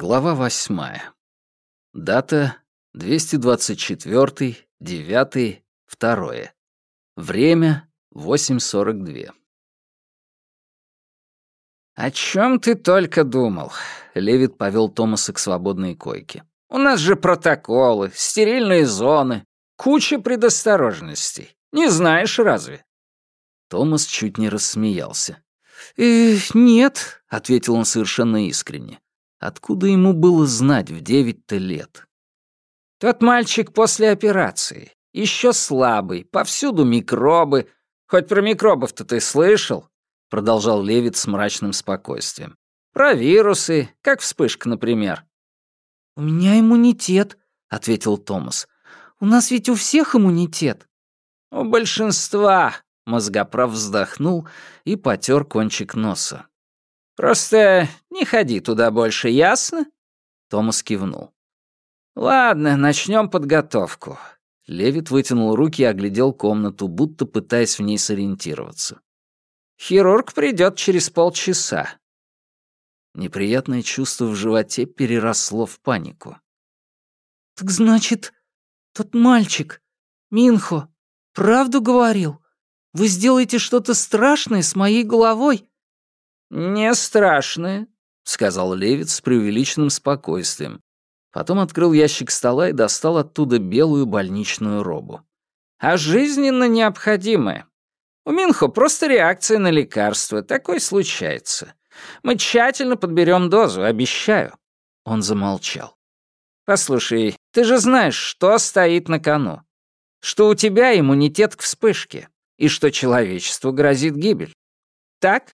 Глава восьмая. Дата 224, 9, 2. Время 8.42. «О чем ты только думал?» — Левит повел Томаса к свободной койке. «У нас же протоколы, стерильные зоны, куча предосторожностей. Не знаешь разве?» Томас чуть не рассмеялся. «Э, «Нет», — ответил он совершенно искренне. Откуда ему было знать в девять-то лет? «Тот мальчик после операции. Еще слабый, повсюду микробы. Хоть про микробов-то ты слышал?» Продолжал Левит с мрачным спокойствием. «Про вирусы, как вспышка, например». «У меня иммунитет», — ответил Томас. «У нас ведь у всех иммунитет». «У большинства», — мозгоправ вздохнул и потер кончик носа. Просто не ходи туда больше, ясно?» Томас кивнул. «Ладно, начнем подготовку». Левит вытянул руки и оглядел комнату, будто пытаясь в ней сориентироваться. «Хирург придет через полчаса». Неприятное чувство в животе переросло в панику. «Так значит, тот мальчик, Минхо, правду говорил? Вы сделаете что-то страшное с моей головой?» «Не страшные», — сказал Левит с преувеличенным спокойствием. Потом открыл ящик стола и достал оттуда белую больничную робу. «А жизненно необходимое. У Минхо просто реакция на лекарство, такое случается. Мы тщательно подберем дозу, обещаю». Он замолчал. «Послушай, ты же знаешь, что стоит на кону. Что у тебя иммунитет к вспышке, и что человечеству грозит гибель. Так?»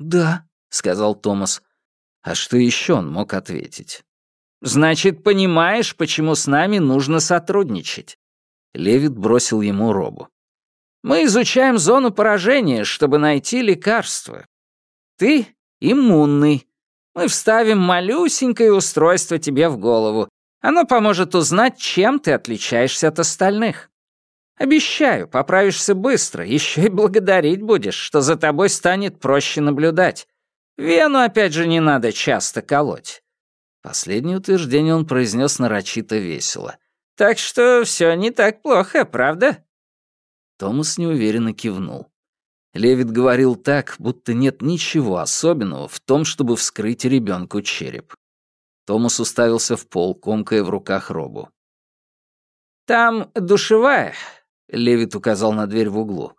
«Да», — сказал Томас. А что еще он мог ответить? «Значит, понимаешь, почему с нами нужно сотрудничать?» Левит бросил ему робу. «Мы изучаем зону поражения, чтобы найти лекарство. Ты иммунный. Мы вставим малюсенькое устройство тебе в голову. Оно поможет узнать, чем ты отличаешься от остальных. Обещаю, поправишься быстро, еще и благодарить будешь, что за тобой станет проще наблюдать. Вену, опять же, не надо часто колоть». Последнее утверждение он произнес нарочито весело. «Так что все не так плохо, правда?» Томас неуверенно кивнул. Левит говорил так, будто нет ничего особенного в том, чтобы вскрыть ребенку череп. Томас уставился в пол, комкая в руках робу. «Там душевая, Левит указал на дверь в углу.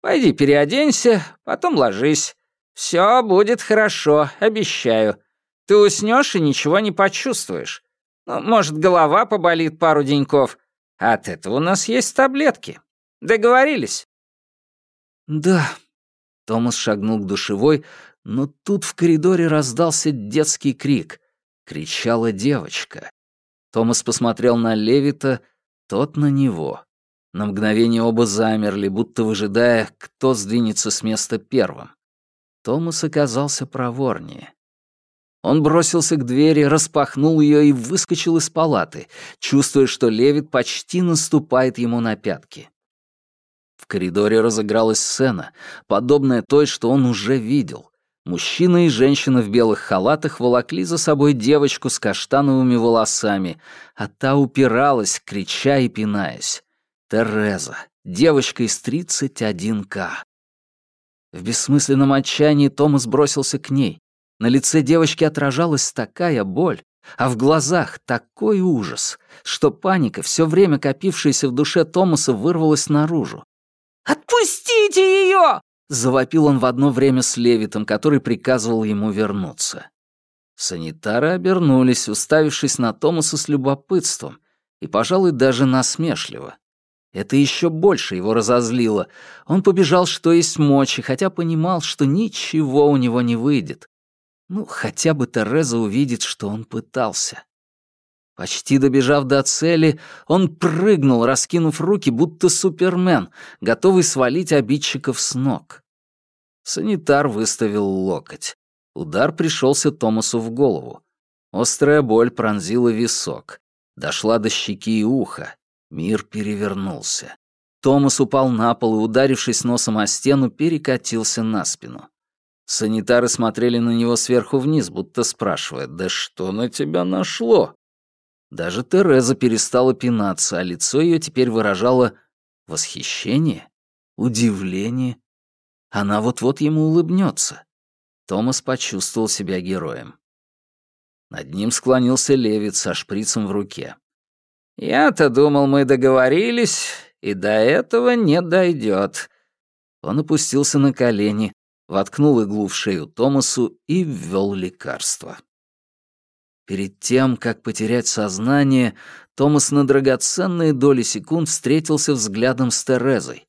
«Пойди переоденься, потом ложись. Все будет хорошо, обещаю. Ты уснешь и ничего не почувствуешь. Ну, может, голова поболит пару деньков. От этого у нас есть таблетки. Договорились?» «Да». Томас шагнул к душевой, но тут в коридоре раздался детский крик. Кричала девочка. Томас посмотрел на Левита, тот на него. На мгновение оба замерли, будто выжидая, кто сдвинется с места первым. Томас оказался проворнее. Он бросился к двери, распахнул ее и выскочил из палаты, чувствуя, что Левит почти наступает ему на пятки. В коридоре разыгралась сцена, подобная той, что он уже видел. Мужчина и женщина в белых халатах волокли за собой девочку с каштановыми волосами, а та упиралась, крича и пинаясь. Тереза, девочка из 31К. В бессмысленном отчаянии Томас бросился к ней. На лице девочки отражалась такая боль, а в глазах такой ужас, что паника, все время копившаяся в душе Томаса, вырвалась наружу. «Отпустите ее!» — завопил он в одно время с Левитом, который приказывал ему вернуться. Санитары обернулись, уставившись на Томаса с любопытством и, пожалуй, даже насмешливо. Это еще больше его разозлило. Он побежал, что есть мочи, хотя понимал, что ничего у него не выйдет. Ну, хотя бы Тереза увидит, что он пытался. Почти добежав до цели, он прыгнул, раскинув руки, будто супермен, готовый свалить обидчиков с ног. Санитар выставил локоть. Удар пришелся Томасу в голову. Острая боль пронзила висок. Дошла до щеки и уха. Мир перевернулся. Томас упал на пол и, ударившись носом о стену, перекатился на спину. Санитары смотрели на него сверху вниз, будто спрашивая, «Да что на тебя нашло?» Даже Тереза перестала пинаться, а лицо ее теперь выражало восхищение, удивление. Она вот-вот ему улыбнется. Томас почувствовал себя героем. Над ним склонился Левит со шприцем в руке. «Я-то думал, мы договорились, и до этого не дойдет. Он опустился на колени, воткнул иглу в шею Томасу и ввел лекарство. Перед тем, как потерять сознание, Томас на драгоценные доли секунд встретился взглядом с Терезой.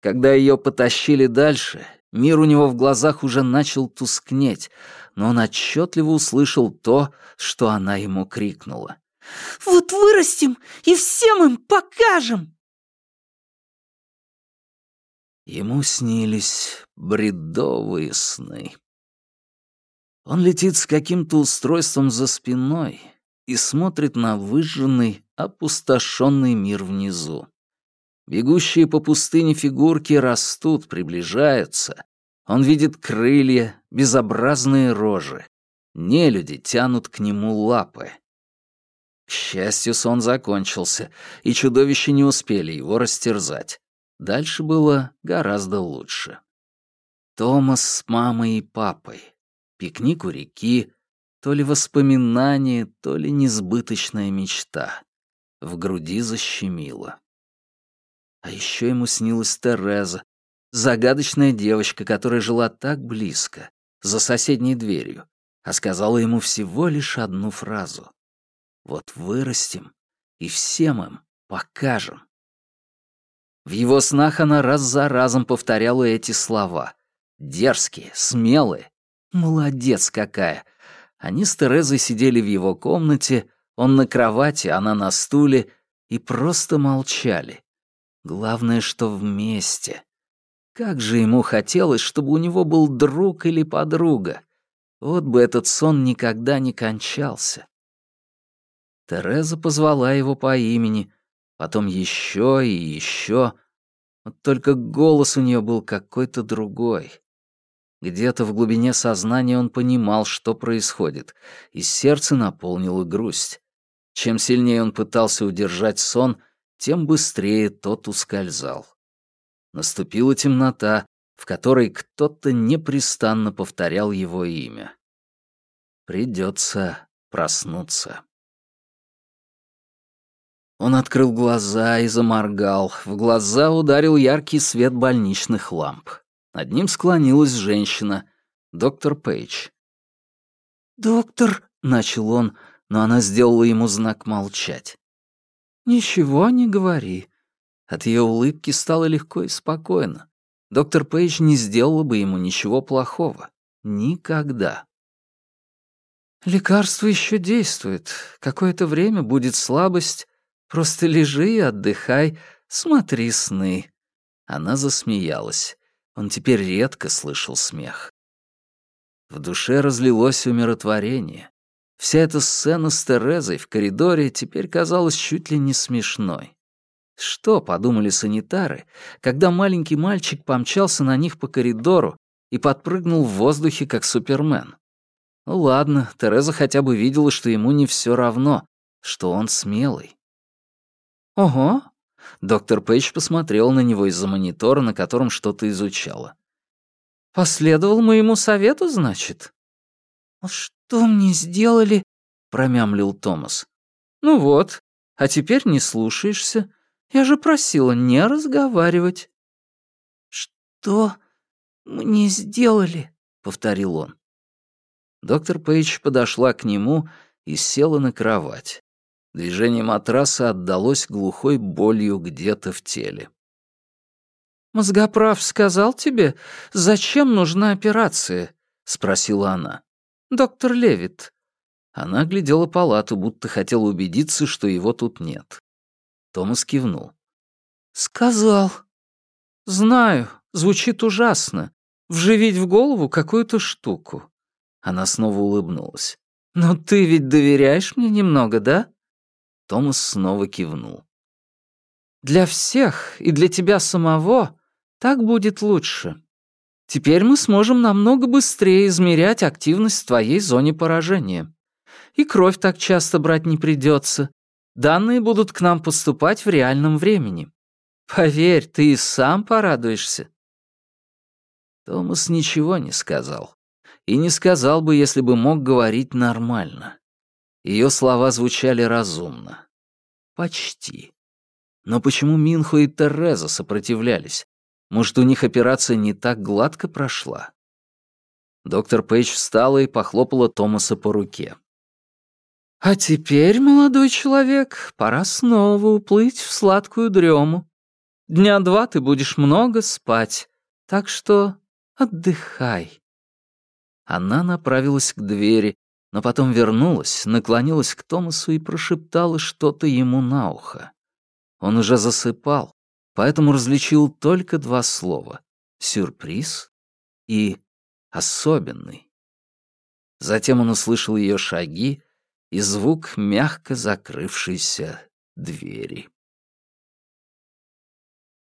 Когда ее потащили дальше, мир у него в глазах уже начал тускнеть, но он отчетливо услышал то, что она ему крикнула. «Вот вырастем и всем им покажем!» Ему снились бредовые сны. Он летит с каким-то устройством за спиной и смотрит на выжженный, опустошенный мир внизу. Бегущие по пустыне фигурки растут, приближаются. Он видит крылья, безобразные рожи. Нелюди тянут к нему лапы. К счастью, сон закончился, и чудовища не успели его растерзать. Дальше было гораздо лучше. Томас с мамой и папой. Пикник у реки. То ли воспоминание, то ли несбыточная мечта. В груди защемило. А еще ему снилась Тереза, загадочная девочка, которая жила так близко, за соседней дверью, а сказала ему всего лишь одну фразу. «Вот вырастем и всем им покажем». В его снах она раз за разом повторяла эти слова. Дерзкие, смелые. Молодец какая. Они с Терезой сидели в его комнате, он на кровати, она на стуле, и просто молчали. Главное, что вместе. Как же ему хотелось, чтобы у него был друг или подруга. Вот бы этот сон никогда не кончался. Тереза позвала его по имени, потом еще и еще. Вот только голос у нее был какой-то другой. Где-то в глубине сознания он понимал, что происходит, и сердце наполнило грусть. Чем сильнее он пытался удержать сон, тем быстрее тот ускользал. Наступила темнота, в которой кто-то непрестанно повторял его имя. Придется проснуться. Он открыл глаза и заморгал. В глаза ударил яркий свет больничных ламп. Над ним склонилась женщина, доктор Пейдж. «Доктор», — начал он, но она сделала ему знак молчать. «Ничего не говори». От ее улыбки стало легко и спокойно. Доктор Пейдж не сделала бы ему ничего плохого. Никогда. «Лекарство еще действует. Какое-то время будет слабость, Просто лежи и отдыхай, смотри сны». Она засмеялась. Он теперь редко слышал смех. В душе разлилось умиротворение. Вся эта сцена с Терезой в коридоре теперь казалась чуть ли не смешной. Что подумали санитары, когда маленький мальчик помчался на них по коридору и подпрыгнул в воздухе, как Супермен? Ну ладно, Тереза хотя бы видела, что ему не все равно, что он смелый. «Ого!» Доктор Пейдж посмотрел на него из-за монитора, на котором что-то изучала. «Последовал моему совету, значит?» «А что мне сделали?» — промямлил Томас. «Ну вот, а теперь не слушаешься. Я же просила не разговаривать». «Что мне сделали?» — повторил он. Доктор Пейдж подошла к нему и села на кровать. Движение матраса отдалось глухой болью где-то в теле. «Мозгоправ сказал тебе, зачем нужна операция?» — спросила она. «Доктор Левит». Она глядела палату, будто хотела убедиться, что его тут нет. Томас кивнул. «Сказал». «Знаю, звучит ужасно. Вживить в голову какую-то штуку». Она снова улыбнулась. «Но ты ведь доверяешь мне немного, да?» Томас снова кивнул. «Для всех и для тебя самого так будет лучше». Теперь мы сможем намного быстрее измерять активность в твоей зоне поражения. И кровь так часто брать не придется. Данные будут к нам поступать в реальном времени. Поверь, ты и сам порадуешься». Томас ничего не сказал. И не сказал бы, если бы мог говорить нормально. Ее слова звучали разумно. Почти. Но почему Минхо и Тереза сопротивлялись? Может, у них операция не так гладко прошла? Доктор Пейдж встала и похлопала Томаса по руке. «А теперь, молодой человек, пора снова уплыть в сладкую дрему. Дня два ты будешь много спать, так что отдыхай». Она направилась к двери, но потом вернулась, наклонилась к Томасу и прошептала что-то ему на ухо. Он уже засыпал, поэтому различил только два слова — «сюрприз» и «особенный». Затем он услышал ее шаги и звук мягко закрывшейся двери.